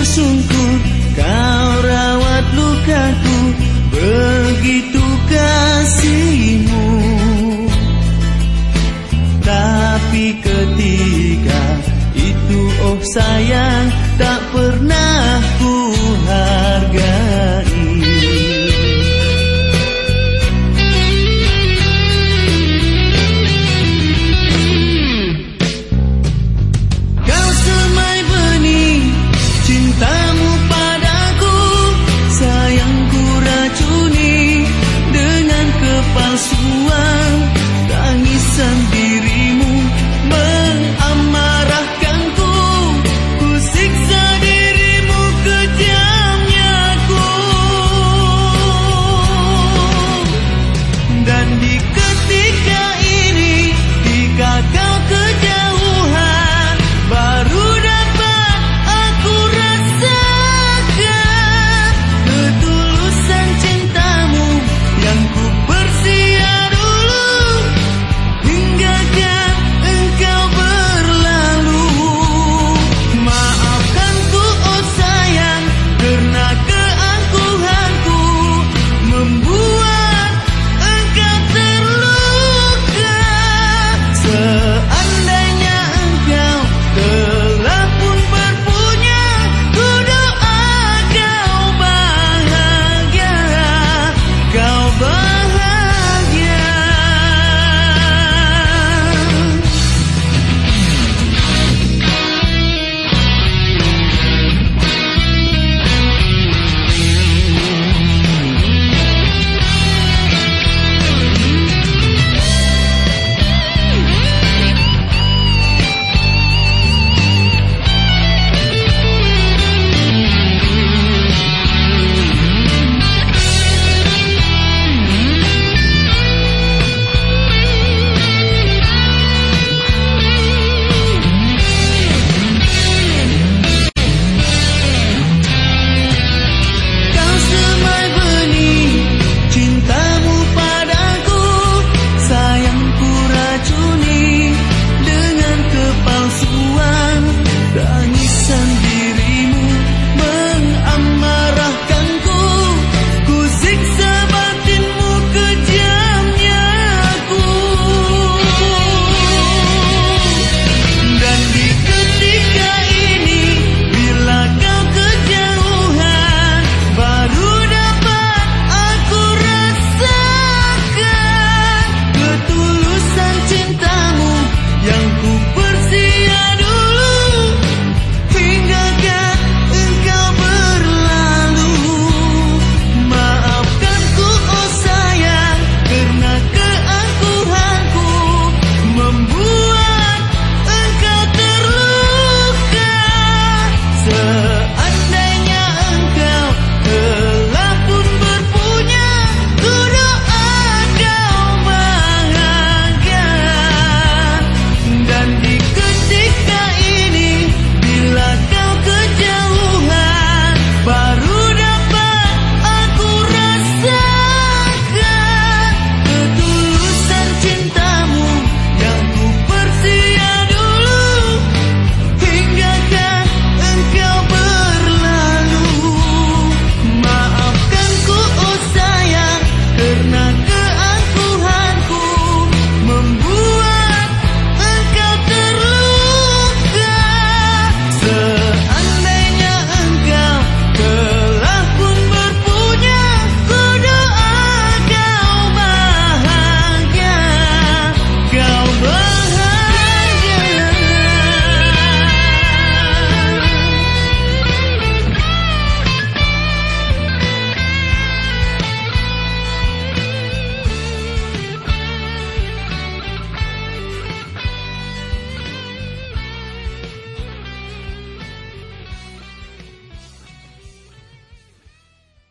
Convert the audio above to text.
tersungkur Kau rawat lukaku Begitu kasihmu. Tapi ketika itu oh sayang Tak pernah